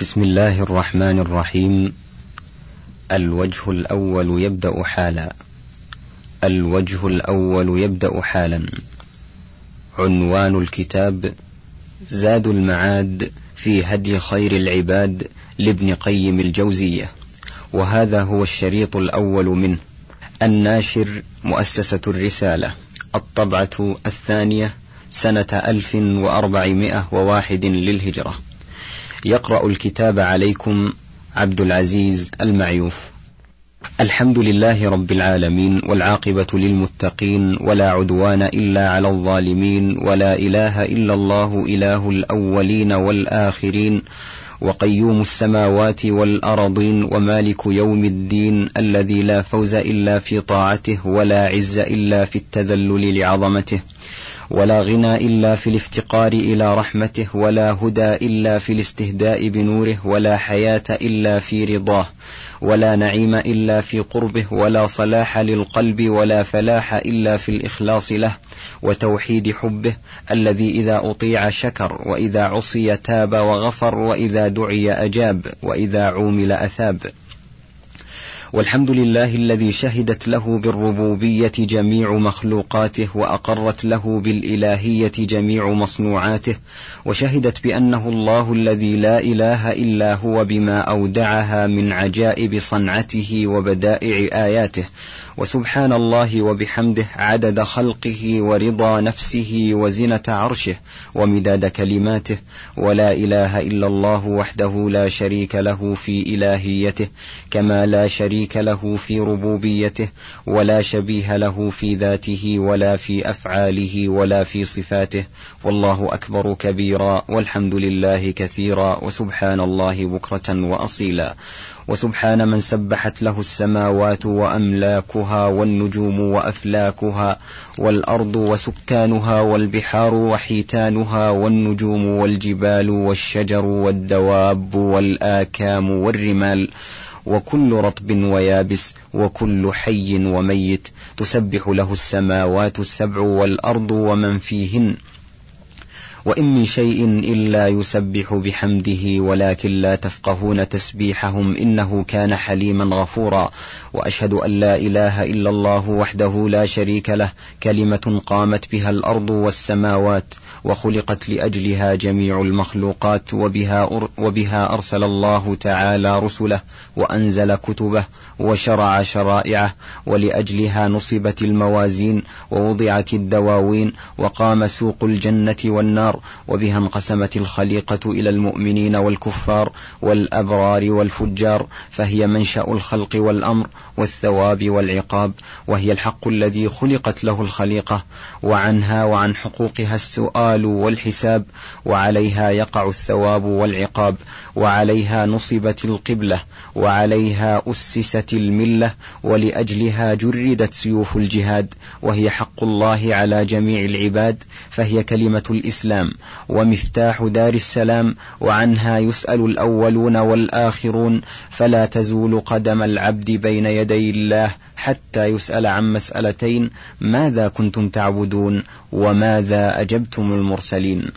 بسم الله الرحمن الرحيم. الوجه الأول يبدأ حالا. الوجه الأول يبدأ حالا. عنوان الكتاب زاد المعاد في هدي خير العباد لابن قيم الجوزية. وهذا هو الشريط الأول منه الناشر مؤسسة الرسالة. الطبعة الثانية سنة ألف وأربعمائة وواحد للهجرة. يقرأ الكتاب عليكم عبد العزيز المعيوف. الحمد لله رب العالمين والعاقبة للمتقين ولا عدوان إلا على الظالمين ولا إله إلا الله إله الأولين والآخرين وقيوم السماوات والأرضين ومالك يوم الدين الذي لا فوز إلا في طاعته ولا عز إلا في التذلل لعظمته. ولا غنى إلا في الافتقار إلى رحمته ولا هدى إلا في الاستهداء بنوره ولا حياة إلا في رضاه ولا نعيم إلا في قربه ولا صلاح للقلب ولا فلاح إلا في الإخلاص له وتوحيد حبه الذي إذا أطيع شكر وإذا عصي تاب وغفر وإذا دعي أجاب وإذا عومل أثاب. والحمد لله الذي شهدت له بالربوبية جميع مخلوقاته وأقرت له بالإلهية جميع مصنوعاته وشهدت بأنه الله الذي لا إله إلا هو بما أودعها من عجائب صنعته وبدائع آياته وسبحان الله وبحمده عدد خلقه ورضا نفسه وزنة عرشه ومداد كلماته ولا إله إلا الله وحده لا شريك له في إلهيته كما لا شريك له في ربوبيته ولا شبيه له في ذاته ولا في أفعاله ولا في صفاته. والله أكبر كبيرا والحمد لله كثيرا وسبحان الله بكرة وأصيلا. وسبحان من سبحت له السماوات وأملاكها والنجوم وأفلاكها والأرض وسكانها والبحار وحيتانها والنجوم والجبال والشجر والدواب والآكام والرمال وكل رطب ويابس وكل حي وميت تسبح له السماوات السبع والأرض ومن فيهن. وإن من شيء إلا يسبح بحمده ولكن لا تفقهون تسبيحهم إنه كان حليما غفورا. وأشهد أن لا إله إلا الله وحده لا شريك له. كلمة قامت بها الأرض والسماوات. وخلقت لأجلها جميع المخلوقات وبها, وبها أرسل الله تعالى رسله وأنزل كتبه وشرع شرائعه ولأجلها نصبت الموازين ووضعت الدواوين وقام سوق الجنة والنار وبها انقسمت الخليقة إلى المؤمنين والكفار والأبرار والفجار فهي منشأ الخلق والأمر والثواب والعقاب وهي الحق الذي خلقت له الخليقة وعنها وعن حقوقها السؤال والحساب وعليها يقع الثواب والعقاب وعليها نصبت القبلة وعليها أسست الملة ولأجلها جردت سيوف الجهاد وهي حق الله على جميع العباد فهي كلمة الإسلام. ومفتاح دار السلام وعنها يسأل الأولون والآخرون فلا تزول قدم العبد بين يدي الله حتى يسأل عن مسألتين ماذا كنتم تعبدون؟ وماذا أجبتم المرسلين؟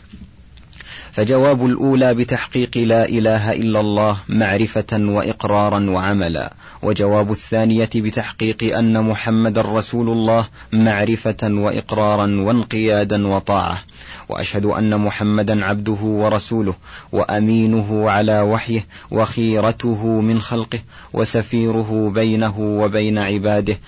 فجواب الأولى بتحقيق لا إله إلا الله معرفة وإقرارا وعملا. وجواب الثانية بتحقيق أن محمد رسول الله معرفة وإقرارا وانقيادا وطاعة. وأشهد أن محمدا عبده ورسوله وأمينه على وحيه وخيرته من خلقه وسفيره بينه وبين عباده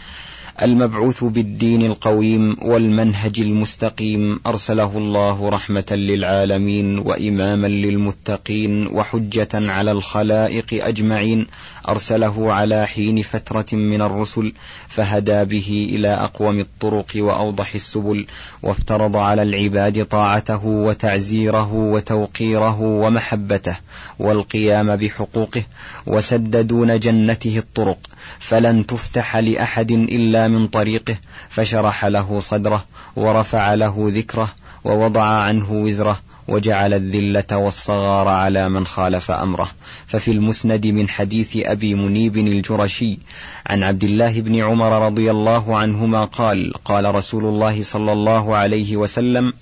المبعوث بالدين القويم والمنهج المستقيم أرسله الله رحمة للعالمين وإماما للمتقين وحجة على الخلائق أجمعين. أرسله على حين فترة من الرسل فهدى به إلى أقوم الطرق وأوضح السبل وافترض على العباد طاعته وتعزيره وتوقيره ومحبته والقيام بحقوقه وسد دون جنته الطرق فلن تفتح لأحد إلا من طريقه فشرح له صدره ورفع له ذكره ووضع عنه وزره وجعل الذلة والصغار على من خالف أمره. ففي المسند من حديث أبي منيب الجرشي عن عبد الله بن عمر رضي الله عنهما قال قال رسول الله صلى الله عليه وسلم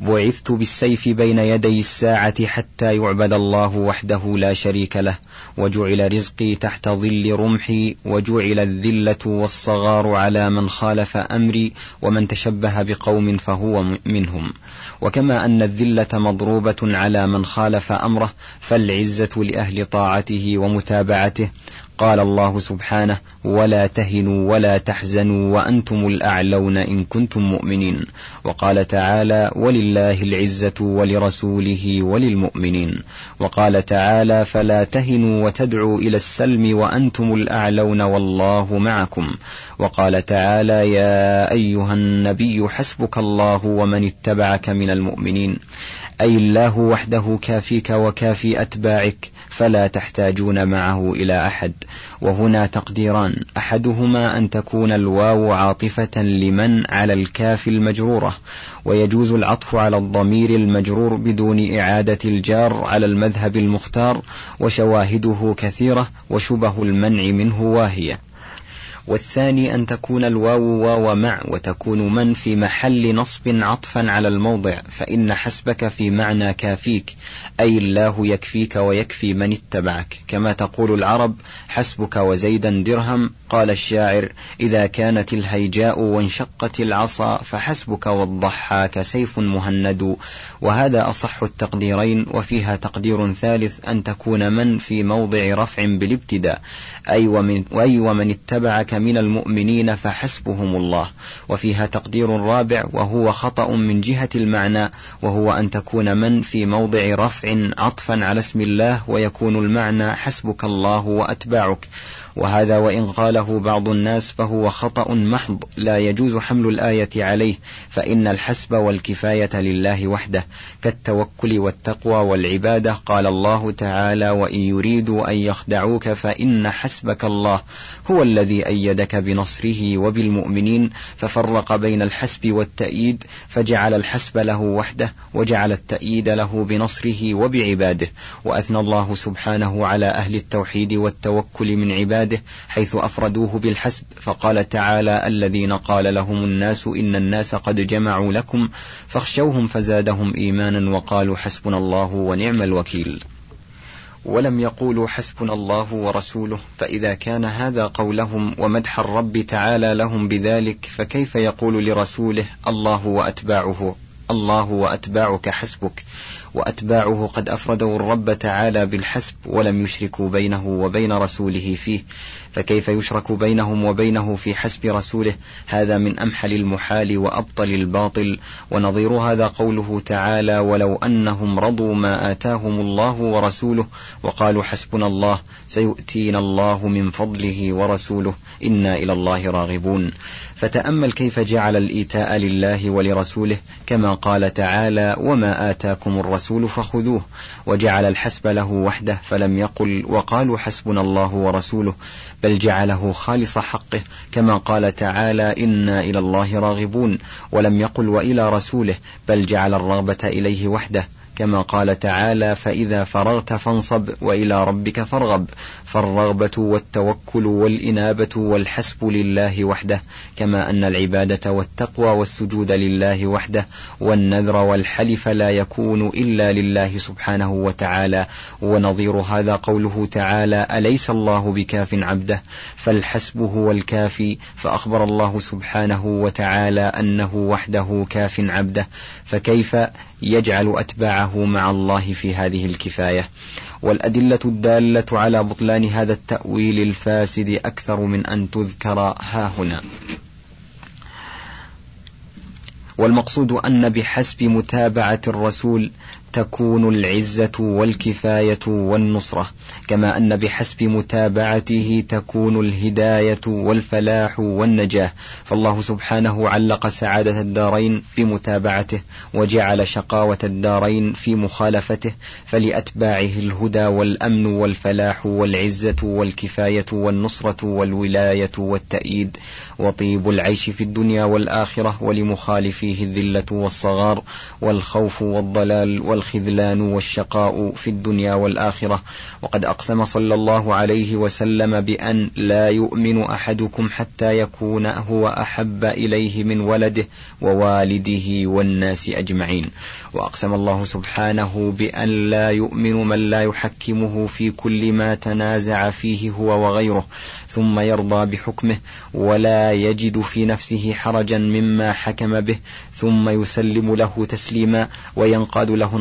بعثت بالسيف بين يدي الساعة حتى يعبد الله وحده لا شريك له وجعل رزقي تحت ظل رمحي وجعل الذلة والصغار على من خالف أمري ومن تشبه بقوم فهو منهم. وكما أن الذلة مضروبة على من خالف أمره فالعزة لأهل طاعته ومتابعته قال الله سبحانه ولا تهنوا ولا تحزنوا وأنتم الأعلون إن كنتم مؤمنين وقال تعالى ولله العزة ولرسوله وللمؤمنين وقال تعالى فلا تهنوا وتدعوا إلى السلم وأنتم الأعلون والله معكم وقال تعالى يا أيها النبي حسبك الله ومن اتبعك من المؤمنين أي الله وحده كافيك وكافي أتباعك فلا تحتاجون معه إلى أحد. وهنا تقديران. أحدهما أن تكون الواو عاطفة لمن على الكاف المجرورة ويجوز العطف على الضمير المجرور بدون إعادة الجار على المذهب المختار وشواهده كثيرة وشبه المنع منه واهية. والثاني أن تكون الواو واو مع وتكون من في محل نصب عطفا على الموضع فإن حسبك في معنى كافيك أي الله يكفيك ويكفي من اتبعك. كما تقول العرب حسبك وزيدا درهم. قال الشاعر إذا كانت الهيجاء وانشقت العصا فحسبك والضحاك سيف مهند. وهذا أصح التقديرين وفيها تقدير ثالث أن تكون من في موضع رفع بالابتداء أي ومن, أي ومن اتبعك من المؤمنين فحسبهم الله. وفيها تقدير رابع وهو خطأ من جهة المعنى وهو أن تكون من في موضع رفع عطفا على اسم الله ويكون المعنى حسبك الله وأتباعك. وهذا وإن قاله بعض الناس فهو خطأ محض لا يجوز حمل الآية عليه فإن الحسب والكفاية لله وحده. كالتوكل والتقوى والعبادة قال الله تعالى وإن يريدوا أن يخدعوك فإن حسبك الله. هو الذي أيدك بنصره وبالمؤمنين ففرق بين الحسب والتأييد فجعل الحسب له وحده وجعل التأييد له بنصره وبعباده. وأثنى الله سبحانه على أهل التوحيد والتوكل من عباده عباده حيث أفردوه بالحسب فقال تعالى الذين قال لهم الناس إن الناس قد جمعوا لكم فاخشوهم فزادهم إيمانا وقالوا حسبنا الله ونعم الوكيل. ولم يقولوا حسبنا الله ورسوله فإذا كان هذا قولهم ومدح الرب تعالى لهم بذلك فكيف يقول لرسوله الله وأتباعه؟ الله وأتباعك حسبك وأتباعه قد أفردوا الرب تعالى بالحسب ولم يشركوا بينه وبين رسوله فيه. فكيف يشرك بينهم وبينه في حسب رسوله؟ هذا من أمحل المحال وأبطل الباطل. ونظير هذا قوله تعالى ولو أنهم رضوا ما آتاهم الله ورسوله وقالوا حسبنا الله سيؤتينا الله من فضله ورسوله. إنا إلى الله راغبون. فتأمل كيف جعل الإيتاء لله ولرسوله كما قال تعالى وما آتاكم الرسول فخذوه وجعل الحسب له وحده فلم يقل وقالوا حسبنا الله ورسوله بل جعله خالص حقه كما قال تعالى إنا إلى الله راغبون ولم يقل وإلى رسوله بل جعل الرغبة إليه وحده كما قال تعالى فإذا فرغت فانصب وإلى ربك فارغب. فالرغبة والتوكل والإنابة والحسب لله وحده كما أن العبادة والتقوى والسجود لله وحده والنذر والحلف لا يكون إلا لله سبحانه وتعالى. ونظير هذا قوله تعالى أليس الله بكاف عبده؟ فالحسب هو الكافي فأخبر الله سبحانه وتعالى أنه وحده كاف عبده. فكيف يجعل أتباعه مع الله في هذه الكفاية. والأدلة الدالة على بطلان هذا التأويل الفاسد أكثر من أن تذكر ها هنا. والمقصود أن بحسب متابعة الرسول تكون العزة والكفاية والنصرة كما أن بحسب متابعته تكون الهداية والفلاح والنجاة. فالله سبحانه علق سعادة الدارين بمتابعته وجعل شقاوة الدارين في مخالفته. فلأتباعه الهدى والأمن والفلاح والعزة والكفاية والنصرة والولاية والتأييد. وطيب العيش في الدنيا والآخرة ولمخالفيه الذلة والصغار والخوف والضلال الخذلان والشقاء في الدنيا والآخرة. وقد أقسم صلى الله عليه وسلم بأن لا يؤمن أحدكم حتى يكون هو أحب إليه من ولده ووالده والناس أجمعين. وأقسم الله سبحانه بأن لا يؤمن من لا يحكمه في كل ما تنازع فيه هو وغيره ثم يرضى بحكمه ولا يجد في نفسه حرجا مما حكم به ثم يسلم له تسليما وينقاد له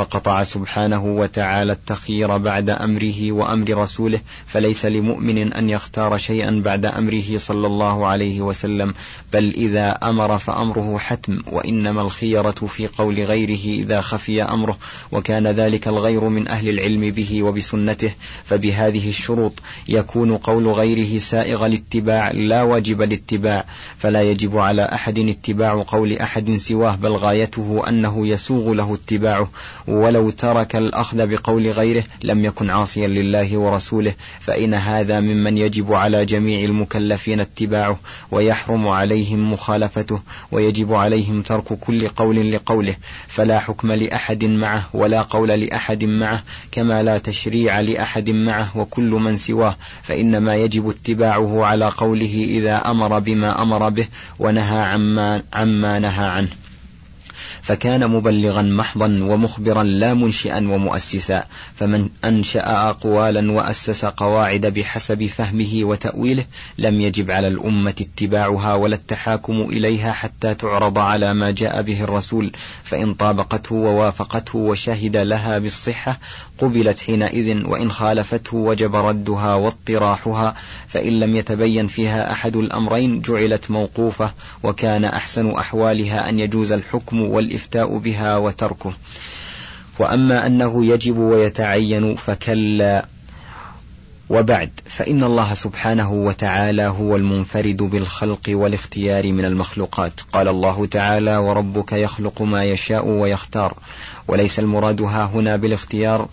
فقطع سبحانه وتعالى التخيير بعد أمره وأمر رسوله فليس لمؤمن أن يختار شيئا بعد أمره صلى الله عليه وسلم بل إذا أمر فأمره حتم وإنما الخيرة في قول غيره إذا خفي أمره وكان ذلك الغير من أهل العلم به وبسنته فبهذه الشروط يكون قول غيره سائغ الاتباع لا واجب الاتباع فلا يجب على أحد اتباع قول أحد سواه بل غايته أنه يسوغ له اتباعه. ولو ترك الأخذ بقول غيره لم يكن عاصيا لله ورسوله فإن هذا ممن يجب على جميع المكلفين اتباعه ويحرم عليهم مخالفته ويجب عليهم ترك كل قول لقوله فلا حكم لأحد معه ولا قول لأحد معه كما لا تشريع لأحد معه وكل من سواه فإنما يجب اتباعه على قوله إذا أمر بما أمر به ونهى عما, عما نهى عنه. فكان مبلغا محضا ومخبرا لا منشئا ومؤسسا فمن أنشأ أقوالا وأسس قواعد بحسب فهمه وتأويله لم يجب على الأمة اتباعها ولا التحاكم إليها حتى تعرض على ما جاء به الرسول فإن طابقته ووافقته وشهد لها بالصحة قبلت حينئذ وإن خالفته وجب ردها واطراحها فإن لم يتبين فيها أحد الأمرين جعلت موقوفة وكان أحسن أحوالها أن يجوز الحكم والإفتاء بها وتركه. وأما أنه يجب ويتعين فكلا وبعد فإن الله سبحانه وتعالى هو المنفرد بالخلق والاختيار من المخلوقات. قال الله تعالى وربك يخلق ما يشاء ويختار وليس المراد ها هنا بالاختيار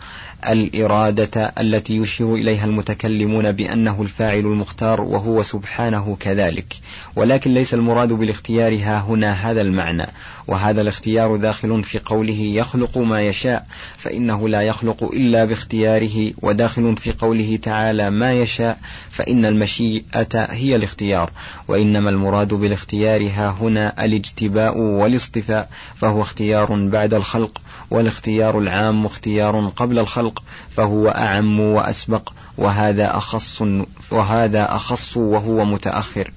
الإرادة التي يشير إليها المتكلمون بأنه الفاعل المختار وهو سبحانه كذلك. ولكن ليس المراد بالاختيار ها هنا هذا المعنى. وهذا الاختيار داخل في قوله يخلق ما يشاء فإنه لا يخلق إلا باختياره. وداخل في قوله تعالى ما يشاء فإن المشيئة هي الاختيار. وإنما المراد بالاختيار ها هنا الاجتباء والاصطفاء فهو اختيار بعد الخلق والاختيار العام اختيار قبل الخلق فهو أعم وأسبق وهذا أخص وهذا أخص وهو متأخر.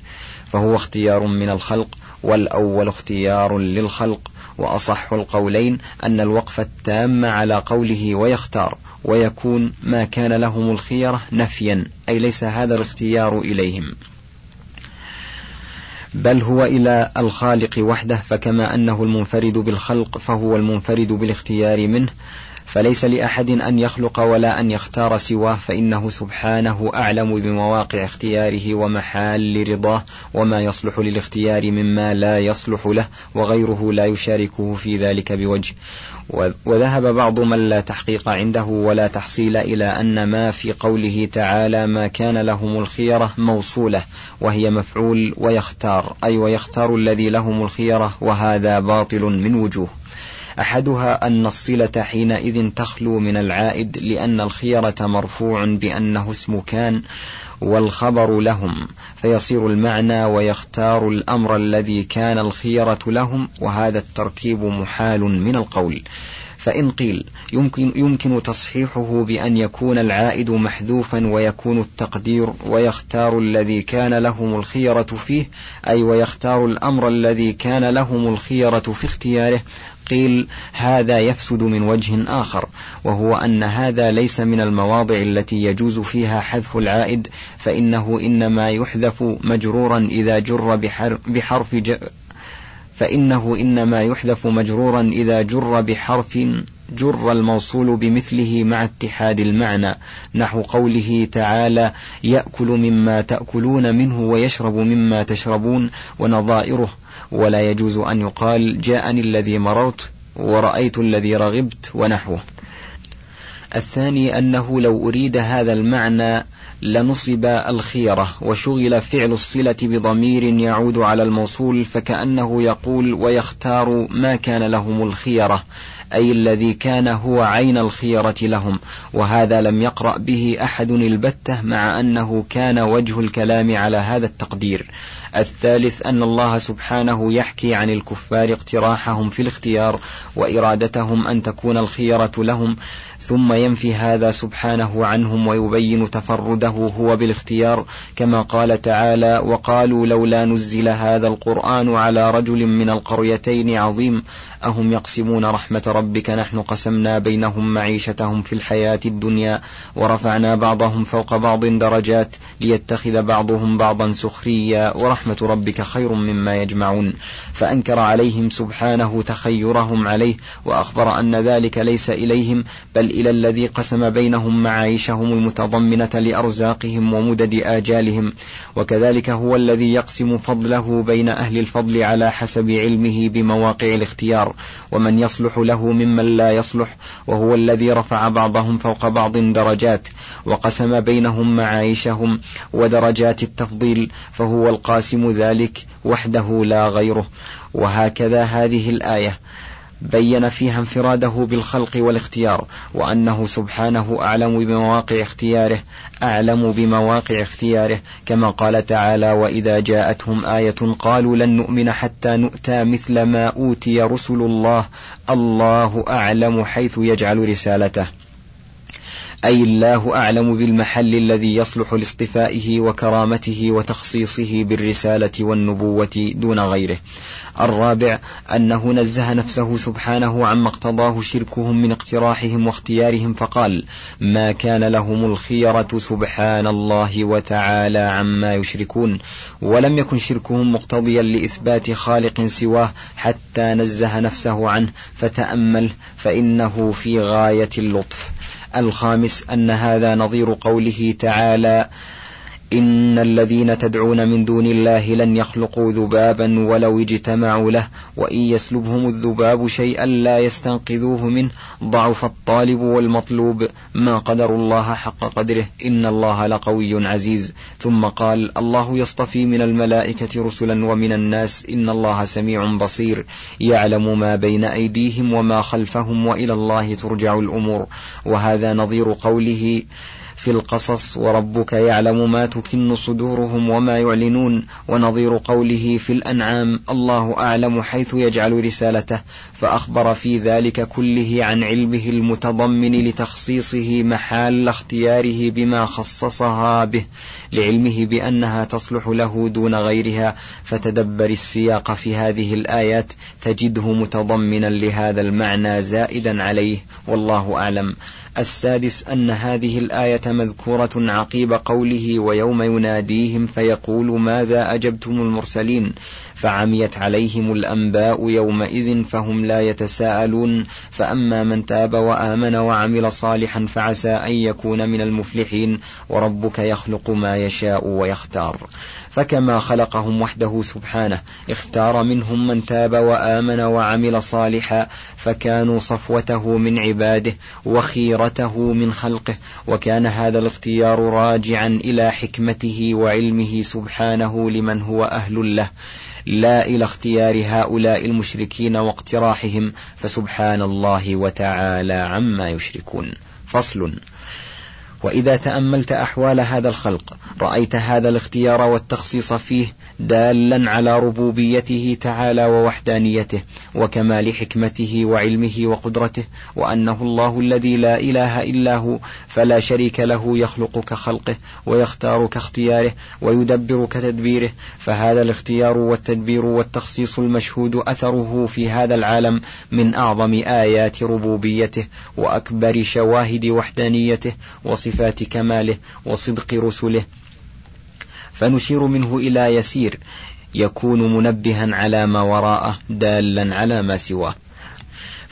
فهو اختيار من الخلق والأول اختيار للخلق. وأصح القولين أن الوقف التام على قوله ويختار ويكون ما كان لهم الخيرة نفيا أي ليس هذا الاختيار إليهم. بل هو إلى الخالق وحده فكما أنه المنفرد بالخلق فهو المنفرد بالاختيار منه. فليس لأحد أن يخلق ولا أن يختار سواه فإنه سبحانه أعلم بمواقع اختياره ومحال رضاه وما يصلح للاختيار مما لا يصلح له وغيره لا يشاركه في ذلك بوجه. وذهب بعض من لا تحقيق عنده ولا تحصيل إلى أن ما في قوله تعالى ما كان لهم الخيرة موصولة وهي مفعول ويختار أي ويختار الذي لهم الخيرة وهذا باطل من وجوه. أحدها أن الصلة حينئذ تخلو من العائد لأن الخيرة مرفوع بأنه اسم كان والخبر لهم فيصير المعنى ويختار الأمر الذي كان الخيرة لهم وهذا التركيب محال من القول. فإن قيل يمكن, يمكن تصحيحه بأن يكون العائد محذوفا ويكون التقدير ويختار الذي كان لهم الخيرة فيه أي ويختار الأمر الذي كان لهم الخيرة في اختياره قيل هذا يفسد من وجه آخر وهو أن هذا ليس من المواضع التي يجوز فيها حذف العائد فإنه إنما يحذف مجرورا إذا جر بحرف ج فإنه إنما يحذف مجرورا إذا جر بحرف جر الموصول بمثله مع اتحاد المعنى نحو قوله تعالى يأكل مما تأكلون منه ويشرب مما تشربون ونظائره ولا يجوز أن يقال جاءني الذي مررت ورأيت الذي رغبت ونحوه. الثاني أنه لو أريد هذا المعنى لنصب الخيرة وشغل فعل الصلة بضمير يعود على الموصول فكأنه يقول ويختار ما كان لهم الخيرة أي الذي كان هو عين الخيرة لهم وهذا لم يقرأ به أحد البتة مع أنه كان وجه الكلام على هذا التقدير. الثالث أن الله سبحانه يحكي عن الكفار اقتراحهم في الاختيار وإرادتهم أن تكون الخيرة لهم ثم ينفي هذا سبحانه عنهم ويبين تفرده هو بالاختيار كما قال تعالى وقالوا لولا نزل هذا القرآن على رجل من القريتين عظيم أهم يقسمون رحمة ربك؟ نحن قسمنا بينهم معيشتهم في الحياة الدنيا ورفعنا بعضهم فوق بعض درجات ليتخذ بعضهم بعضا سخريا ورحمة ربك خير مما يجمعون. فأنكر عليهم سبحانه تخيرهم عليه وأخبر أن ذلك ليس إليهم بل إلى الذي قسم بينهم معايشهم المتضمنة لأرزاقهم ومدد آجالهم وكذلك هو الذي يقسم فضله بين أهل الفضل على حسب علمه بمواقع الاختيار ومن يصلح له ممن لا يصلح وهو الذي رفع بعضهم فوق بعض درجات وقسم بينهم معايشهم ودرجات التفضيل فهو القاسم ذلك وحده لا غيره. وهكذا هذه الآية. بين فيها انفراده بالخلق والاختيار وأنه سبحانه أعلم بمواقع اختياره أعلم بمواقع اختياره كما قال تعالى وإذا جاءتهم آية قالوا لن نؤمن حتى نؤتى مثل ما أوتي رسل الله الله أعلم حيث يجعل رسالته. أي الله أعلم بالمحل الذي يصلح لاصطفائه وكرامته وتخصيصه بالرسالة والنبوة دون غيره. الرابع أنه نزه نفسه سبحانه عما اقتضاه شركهم من اقتراحهم واختيارهم فقال ما كان لهم الخيرة سبحان الله وتعالى عما يشركون ولم يكن شركهم مقتضيا لإثبات خالق سواه حتى نزه نفسه عنه فتأمل فإنه في غاية اللطف الخامس أن هذا نظير قوله تعالى إن الذين تدعون من دون الله لن يخلقوا ذبابا ولو اجتمعوا له وإن يسلبهم الذباب شيئا لا يستنقذوه منه. ضعف الطالب والمطلوب ما قدر الله حق قدره. إن الله لقوي عزيز. ثم قال الله يصطفي من الملائكة رسلا ومن الناس. إن الله سميع بصير. يعلم ما بين أيديهم وما خلفهم وإلى الله ترجع الأمور. وهذا نظير قوله في القصص وربك يعلم ما تكن صدورهم وما يعلنون ونظير قوله في الأنعام الله أعلم حيث يجعل رسالته فأخبر في ذلك كله عن علمه المتضمن لتخصيصه محال اختياره بما خصصها به لعلمه بأنها تصلح له دون غيرها فتدبر السياق في هذه الآيات تجده متضمنا لهذا المعنى زائدا عليه والله أعلم السادس أن هذه الآية مذكورة عقيب قوله ويوم يناديهم فيقول ماذا أجبتم المرسلين؟ فعميت عليهم الأنباء يومئذ فهم لا يتساءلون. فأما من تاب وآمن وعمل صالحا فعسى أن يكون من المفلحين. وربك يخلق ما يشاء ويختار. فكما خلقهم وحده سبحانه اختار منهم من تاب وآمن وعمل صالحا فكانوا صفوته من عباده. وخيرته من خلقه وكان هذا الاختيار راجعا إلى حكمته وعلمه سبحانه لمن هو أهل له. لا إلى اختيار هؤلاء المشركين واقتراحهم فسبحان الله وتعالى عما يشركون. فصل. وإذا تأملت أحوال هذا الخلق رأيت هذا الاختيار والتخصيص فيه دالا على ربوبيته تعالى ووحدانيته وكمال حكمته وعلمه وقدرته وأنه الله الذي لا إله إلا هو فلا شريك له يخلق كخلقه ويختار كاختياره ويدبر كتدبيره. فهذا الاختيار والتدبير والتخصيص المشهود أثره في هذا العالم من أعظم آيات ربوبيته وأكبر شواهد وحدانيته وصفات كماله وصدق رسله. فنشير منه إلى يسير يكون منبها على ما وراءه دالا على ما سواه.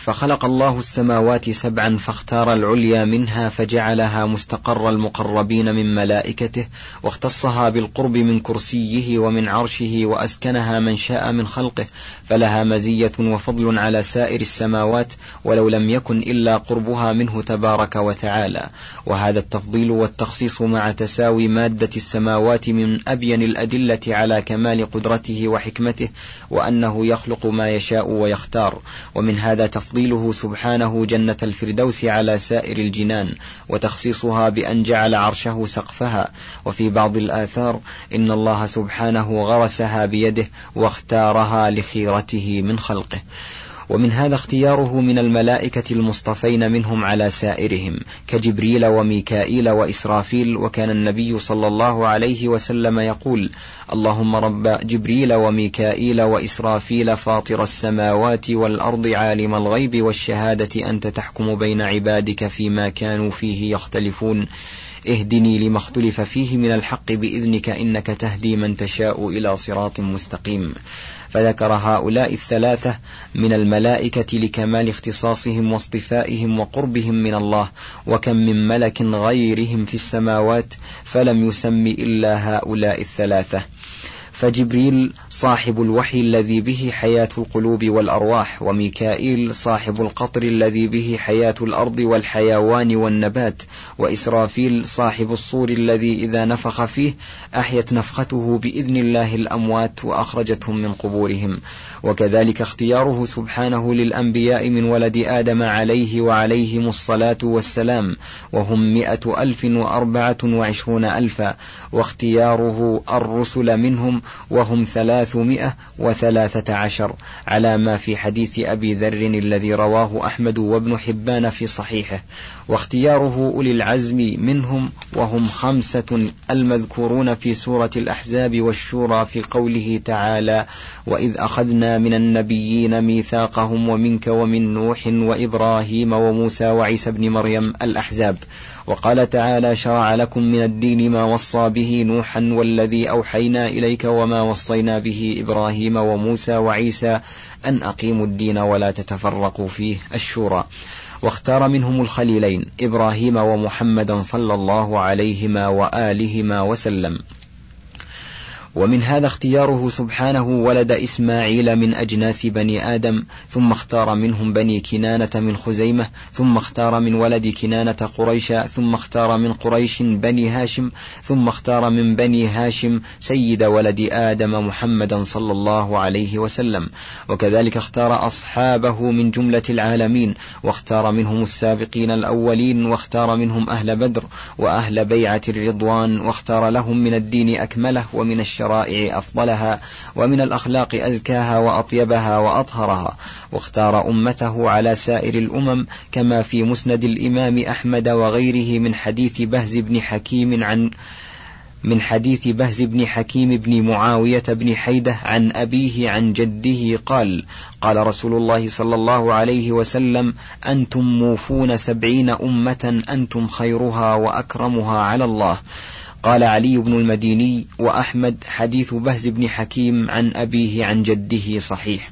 فخلق الله السماوات سبعا فاختار العليا منها فجعلها مستقر المقربين من ملائكته واختصها بالقرب من كرسيه ومن عرشه وأسكنها من شاء من خلقه فلها مزية وفضل على سائر السماوات ولو لم يكن إلا قربها منه تبارك وتعالى. وهذا التفضيل والتخصيص مع تساوي مادة السماوات من أبين الأدلة على كمال قدرته وحكمته وأنه يخلق ما يشاء ويختار. ومن هذا تفضيله سبحانه جنة الفردوس على سائر الجنان وتخصيصها بأن جعل عرشه سقفها. وفي بعض الآثار إن الله سبحانه غرسها بيده واختارها لخيرته من خلقه. ومن هذا اختياره من الملائكة المصطفين منهم على سائرهم كجبريل وميكائيل وإسرافيل وكان النبي صلى الله عليه وسلم يقول اللهم رب جبريل وميكائيل وإسرافيل فاطر السماوات والأرض عالم الغيب والشهادة أنت تحكم بين عبادك فيما كانوا فيه يختلفون. اهدني لما اختلف فيه من الحق بإذنك إنك تهدي من تشاء إلى صراط مستقيم. فذكر هؤلاء الثلاثة من الملائكة لكمال اختصاصهم واصطفائهم وقربهم من الله وكم من ملك غيرهم في السماوات فلم يسم إلا هؤلاء الثلاثة. فجبريل صاحب الوحي الذي به حياة القلوب والأرواح وميكائيل صاحب القطر الذي به حياة الأرض والحيوان والنبات وإسرافيل صاحب الصور الذي إذا نفخ فيه أحيت نفخته بإذن الله الأموات وأخرجتهم من قبورهم. وكذلك اختياره سبحانه للأنبياء من ولد آدم عليه وعليهم الصلاة والسلام وهم مئة ألف وأربعة وعشرون ألفا واختياره الرسل منهم وهم ثلاثمائة وثلاثة عشر على ما في حديث أبي ذر الذي رواه أحمد وابن حبان في صحيحه. واختياره أولي العزم منهم وهم خمسة المذكورون في سورة الأحزاب والشورى في قوله تعالى وإذ أخذنا من النبيين ميثاقهم ومنك ومن نوح وإبراهيم وموسى وعيسى بن مريم الأحزاب وقال تعالى شرع لكم من الدين ما وصى به نوحا والذي أوحينا إليك وما وصينا به إبراهيم وموسى وعيسى أن أقيموا الدين ولا تتفرقوا فيه الشورى واختار منهم الخليلين إبراهيم ومحمدا صلى الله عليهما وآلهما وسلم. ومن هذا اختياره سبحانه ولد إسماعيل من أجناس بني آدم ثم اختار منهم بني كنانة من خزيمة ثم اختار من ولد كنانة قريشا ثم اختار من قريش بني هاشم ثم اختار من بني هاشم سيد ولد آدم محمدا صلى الله عليه وسلم. وكذلك اختار أصحابه من جملة العالمين واختار منهم السابقين الأولين واختار منهم أهل بدر وأهل بيعة الرضوان واختار لهم من الدين أكمله ومن الشر الشرائع أفضلها ومن الأخلاق أزكاها وأطيبها وأطهرها. واختار أمته على سائر الأمم كما في مسند الإمام أحمد وغيره من حديث بهز بن حكيم عن من حديث بهز بن حكيم بن معاوية بن حيدة عن أبيه عن جده قال قال رسول الله صلى الله عليه وسلم أنتم موفون سبعين أمة أنتم خيرها وأكرمها على الله. قال علي بن المديني وأحمد حديث بهز بن حكيم عن أبيه عن جده صحيح.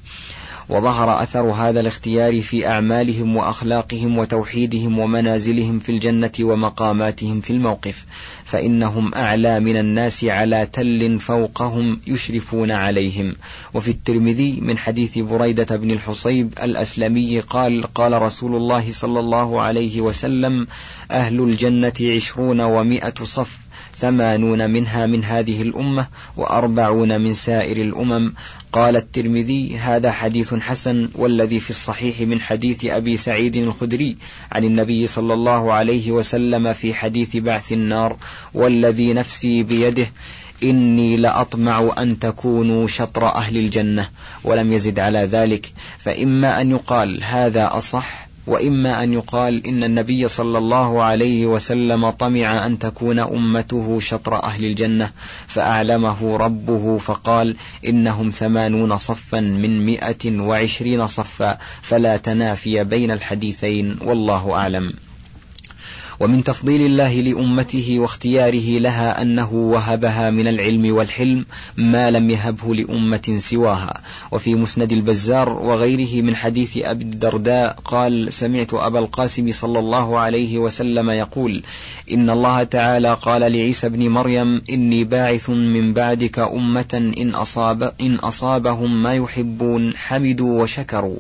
وظهر أثر هذا الاختيار في أعمالهم وأخلاقهم وتوحيدهم ومنازلهم في الجنة ومقاماتهم في الموقف فإنهم أعلى من الناس على تل فوقهم يشرفون عليهم. وفي الترمذي من حديث بريدة بن الحصيب الأسلمي قال قال رسول الله صلى الله عليه وسلم أهل الجنة عشرون ومائة صف ثمانون منها من هذه الأمة وأربعون من سائر الأمم. قال الترمذي هذا حديث حسن والذي في الصحيح من حديث أبي سعيد الخدري عن النبي صلى الله عليه وسلم في حديث بعث النار والذي نفسي بيده إني لأطمع أن تكونوا شطر أهل الجنة ولم يزد على ذلك. فإما أن يقال هذا أصح وإما أن يقال إن النبي صلى الله عليه وسلم طمع أن تكون أمته شطر أهل الجنة فأعلمه ربه فقال إنهم ثمانون صفا من مئة وعشرين صفا فلا تنافي بين الحديثين والله أعلم. ومن تفضيل الله لأمته واختياره لها أنه وهبها من العلم والحلم ما لم يهبه لأمة سواها. وفي مسند البزار وغيره من حديث أبي الدرداء قال سمعت أبا القاسم صلى الله عليه وسلم يقول إن الله تعالى قال لعيسى بن مريم إني باعث من بعدك أمة إن, أصاب إن أصابهم ما يحبون حمدوا وشكروا.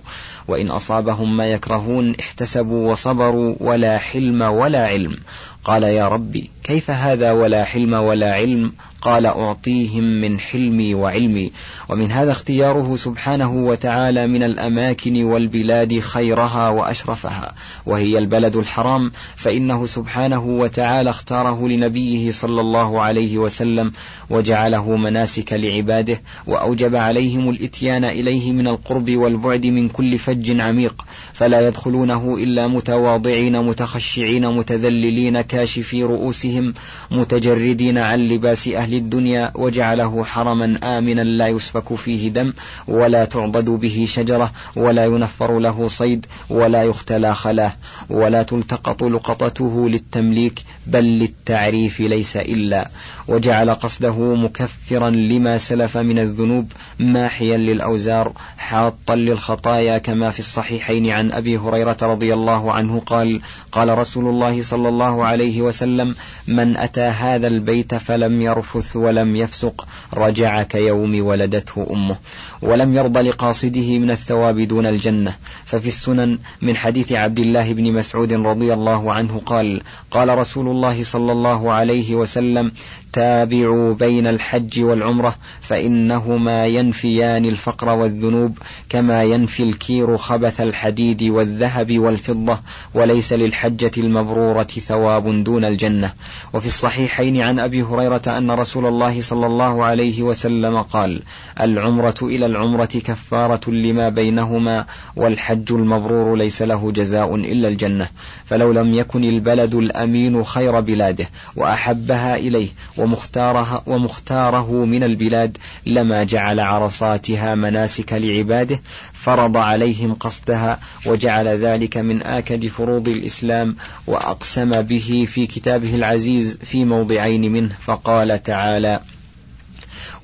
وإن أصابهم ما يكرهون احتسبوا وصبروا ولا حلم ولا علم. قال يا ربي كيف هذا ولا حلم ولا علم؟ قال أعطيهم من حلمي وعلمي. ومن هذا اختياره سبحانه وتعالى من الأماكن والبلاد خيرها وأشرفها وهي البلد الحرام. فإنه سبحانه وتعالى اختاره لنبيه صلى الله عليه وسلم وجعله مناسك لعباده وأوجب عليهم الإتيان إليه من القرب والبعد من كل فج عميق. فلا يدخلونه إلا متواضعين متخشعين متذللين كاشفي رؤوسهم متجردين عن لباس أهل الدنيا وجعله حرما آمنا لا يسفك فيه دم ولا تعضد به شجرة ولا ينفر له صيد ولا يختلى خلاه ولا تلتقط لقطته للتمليك بل للتعريف ليس إلا وجعل قصده مكفرا لما سلف من الذنوب ماحيا للأوزار حاطا للخطايا كما في الصحيحين عن أبي هريرة رضي الله عنه قال قال رسول الله صلى الله عليه وسلم من أتى هذا البيت فلم يرفث ولم يفسق رجع كيوم ولدته أمه. ولم يرضى لقاصده من الثواب دون الجنة. ففي السنن من حديث عبد الله بن مسعود رضي الله عنه قال قال رسول الله صلى الله عليه وسلم تابعوا بين الحج والعمرة فإنهما ينفيان الفقر والذنوب كما ينفي الكير خبث الحديد والذهب والفضة وليس للحجة المبرورة ثواب دون الجنة. وفي الصحيحين عن أبي هريرة أن رسول الله صلى الله عليه وسلم قال العمرة إلى العمرة كفارة لما بينهما والحج المبرور ليس له جزاء إلا الجنة. فلو لم يكن البلد الأمين خير بلاده وأحبها إليه ومختارها ومختاره من البلاد لما جعل عرصاتها مناسك لعباده فرض عليهم قصدها وجعل ذلك من آكد فروض الإسلام وأقسم به في كتابه العزيز في موضعين منه فقال تعالى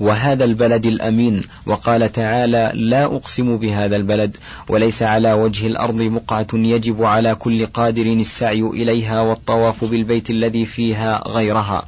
وهذا البلد الأمين وقال تعالى لا أقسم بهذا البلد وليس على وجه الأرض بقعة يجب على كل قادر السعي إليها والطواف بالبيت الذي فيها غيرها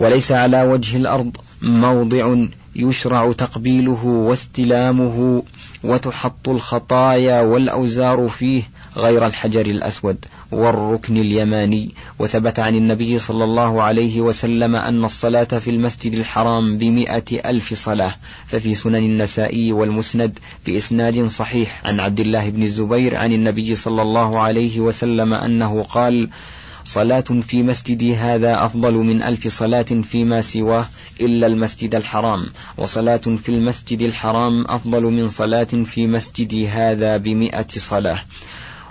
وليس على وجه الأرض موضع يشرع تقبيله واستلامه وتحط الخطايا والأوزار فيه غير الحجر الأسود والركن اليماني. وثبت عن النبي صلى الله عليه وسلم أن الصلاة في المسجد الحرام بمئة ألف صلاة ففي سنن النسائي والمسند بإسناد صحيح. عن عبد الله بن الزبير عن النبي صلى الله عليه وسلم أنه قال صلاة في مسجدي هذا أفضل من ألف صلاة فيما سواه إلا المسجد الحرام وصلاة في المسجد الحرام أفضل من صلاة في مسجدي هذا بمئة صلاة.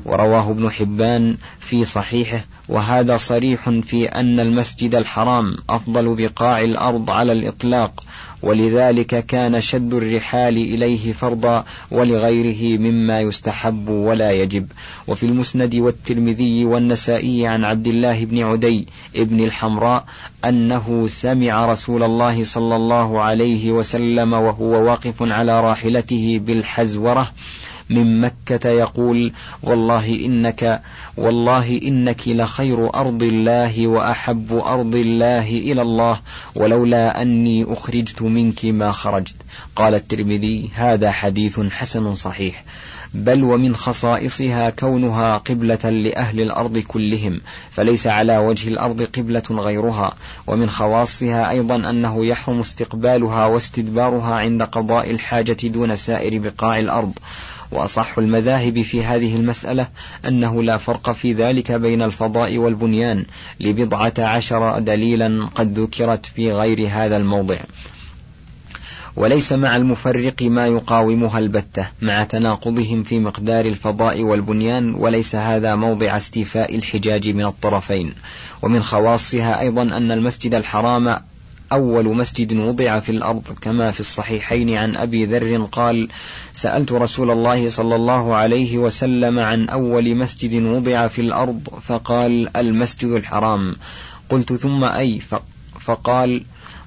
ورواه ابن حبان في صحيحه وهذا صريح في أن المسجد الحرام أفضل بقاع الأرض على الإطلاق ولذلك كان شد الرحال إليه فرضا ولغيره مما يستحب ولا يجب. وفي المسند والترمذي والنسائي عن عبد الله بن عدي ابن الحمراء أنه سمع رسول الله صلى الله عليه وسلم وهو واقف على راحلته بالحزورة من مكة يقول والله إنك والله إنك لخير أرض الله وأحب أرض الله إلى الله ولولا أني أخرجت منك ما خرجت. قال الترمذي هذا حديث حسن صحيح. بل ومن خصائصها كونها قبلة لأهل الأرض كلهم فليس على وجه الأرض قبلة غيرها. ومن خواصها أيضا أنه يحرم استقبالها واستدبارها عند قضاء الحاجة دون سائر بقاع الأرض. وأصح المذاهب في هذه المسألة أنه لا فرق في ذلك بين الفضاء والبنيان لبضعة عشر دليلا قد ذكرت في غير هذا الموضع. وليس مع المفرق ما يقاومها البتة مع تناقضهم في مقدار الفضاء والبنيان وليس هذا موضع استيفاء الحجاج من الطرفين. ومن خواصها أيضا أن المسجد الحرام أول مسجد وضع في الأرض كما في الصحيحين عن أبي ذر قال سألت رسول الله صلى الله عليه وسلم عن أول مسجد وضع في الأرض فقال المسجد الحرام. قلت ثم أي؟ فقال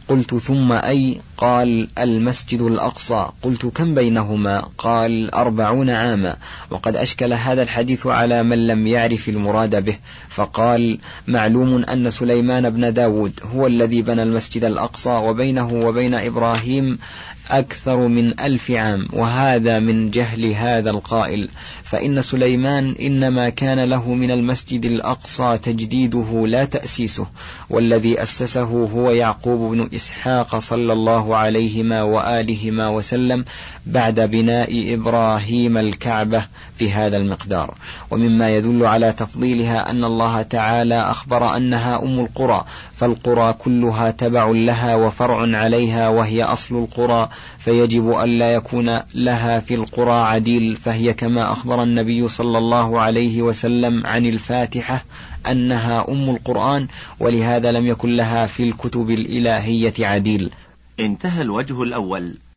قلت ثم أي قال المسجد الأقصى. قلت كم بينهما؟ قال أربعون عاما. وقد أشكل هذا الحديث على من لم يعرف المراد به. فقال معلوم أن سليمان بن داود هو الذي بنى المسجد الأقصى وبينه وبين إبراهيم أكثر من ألف عام وهذا من جهل هذا القائل. فإن سليمان إنما كان له من المسجد الأقصى تجديده لا تأسيسه والذي أسسه هو يعقوب بن إسحاق صلى الله عليهما وآلهما وسلم بعد بناء إبراهيم الكعبة في هذا المقدار. ومما يدل على تفضيلها أن الله تعالى أخبر أنها أم القرى فالقرى كلها تبع لها وفرع عليها وهي أصل القرى. فيجب ألا يكون لها في القرى عديل فهي كما أخبر النبي صلى الله عليه وسلم عن الفاتحة أنها أم القرآن ولهذا لم يكن لها في الكتب الإلهية عديل. انتهى الوجه الأول.